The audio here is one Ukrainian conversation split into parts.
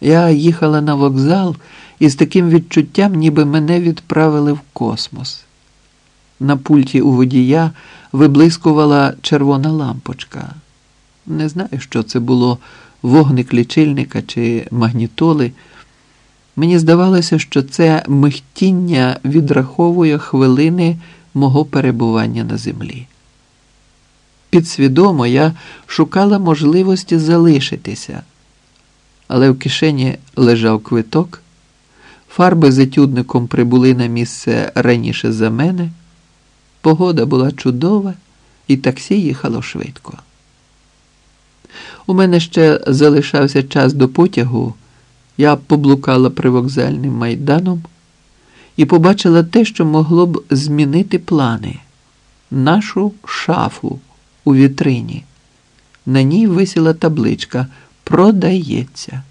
Я їхала на вокзал із таким відчуттям, ніби мене відправили в космос. На пульті у водія виблискувала червона лампочка. Не знаю, що це було вогник лічильника чи магнітоли. Мені здавалося, що це михтіння відраховує хвилини мого перебування на землі. Підсвідомо я шукала можливості залишитися, але в кишені лежав квиток, фарби з етюдником прибули на місце раніше за мене, погода була чудова, і таксі їхало швидко. У мене ще залишався час до потягу. Я поблукала привокзальним майданом і побачила те, що могло б змінити плани, нашу шафу у вітрині. На ній висіла табличка Продається.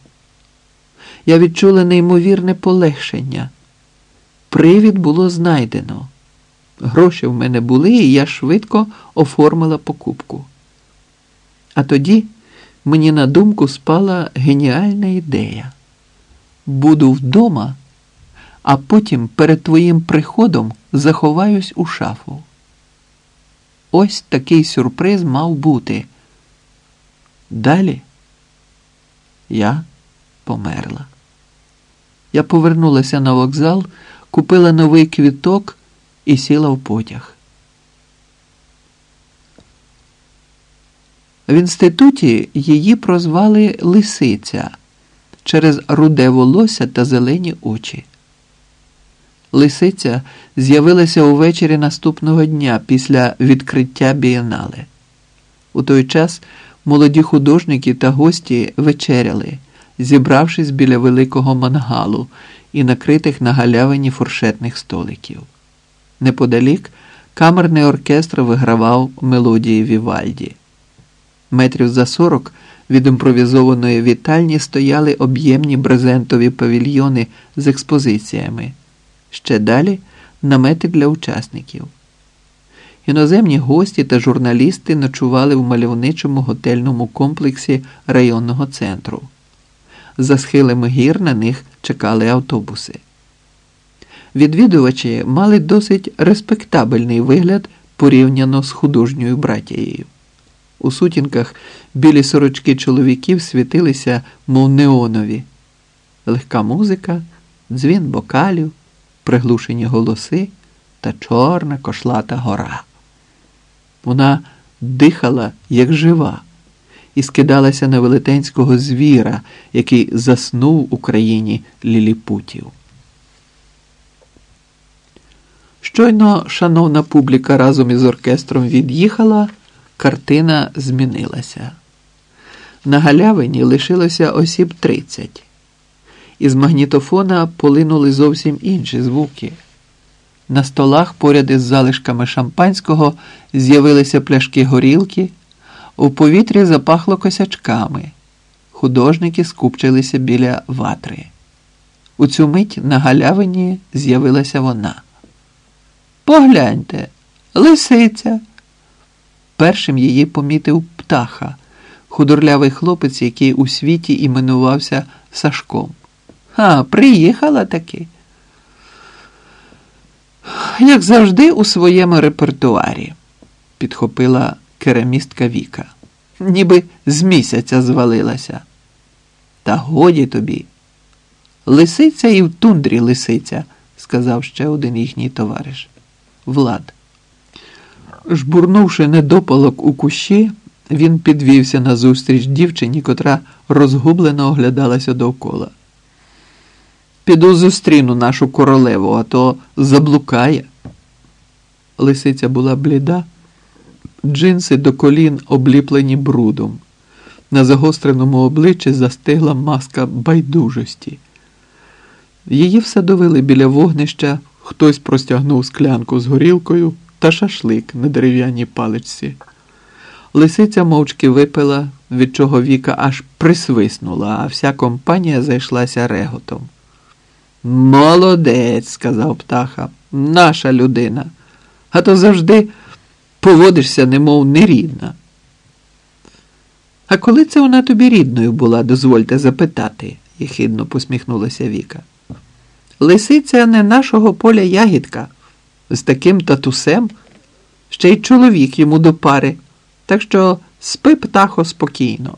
Я відчула неймовірне полегшення. Привід було знайдено. Гроші в мене були, і я швидко оформила покупку. А тоді мені на думку спала геніальна ідея. Буду вдома, а потім перед твоїм приходом заховаюсь у шафу. Ось такий сюрприз мав бути. Далі я померла. Я повернулася на вокзал, купила новий квіток і сіла в потяг. В інституті її прозвали Лисиця через руде волосся та зелені очі. Лисиця з'явилася увечері наступного дня після відкриття бієнале. У той час молоді художники та гості вечеряли, зібравшись біля великого мангалу і накритих на галявині фуршетних столиків. Неподалік камерний оркестр вигравав мелодії Вівальді. Метрів за сорок від імпровізованої вітальні стояли об'ємні брезентові павільйони з експозиціями. Ще далі намети для учасників. Іноземні гості та журналісти ночували в мальовничому готельному комплексі районного центру. За схилами гір на них чекали автобуси. Відвідувачі мали досить респектабельний вигляд порівняно з художньою братією. У сутінках білі сорочки чоловіків світилися, мов неонові, легка музика, дзвін бокалів, приглушені голоси та чорна кошлата гора. Вона дихала, як жива, і скидалася на велетенського звіра, який заснув у країні ліліпутів. Щойно шановна публіка разом із оркестром від'їхала, картина змінилася. На галявині лишилося осіб тридцять. Із магнітофона полинули зовсім інші звуки. На столах поряд із залишками шампанського з'явилися пляшки горілки, у повітрі запахло косячками. Художники скупчилися біля ватри. У цю мить на галявині з'явилася вона. Погляньте, лисиця. Першим її помітив птаха, худорлявий хлопець, який у світі іменувався Сашком. А, приїхала таки. Як завжди, у своєму репертуарі, підхопила керамістка Віка. Ніби з місяця звалилася. Та годі тобі. Лисиця і в тундрі лисиця, сказав ще один їхній товариш. Влад. Жбурнувши недопалок у кущі, він підвівся назустріч дівчині, котра розгублено оглядалася довкола. Піду зустріну нашу королеву, а то заблукає. Лисиця була бліда, джинси до колін обліплені брудом. На загостреному обличчі застигла маска байдужості. Її все довели біля вогнища, хтось простягнув склянку з горілкою та шашлик на дерев'яній паличці. Лисиця мовчки випила, від чого Віка аж присвиснула, а вся компанія зайшлася реготом. Молодець, сказав птаха, наша людина. А то завжди поводишся, немов нерідна. А коли це вона тобі рідною була, дозвольте запитати, єхидно посміхнулася Віка. Лисиця не нашого поля ягідка. З таким татусем ще й чоловік йому до пари. Так що спи птахо спокійно.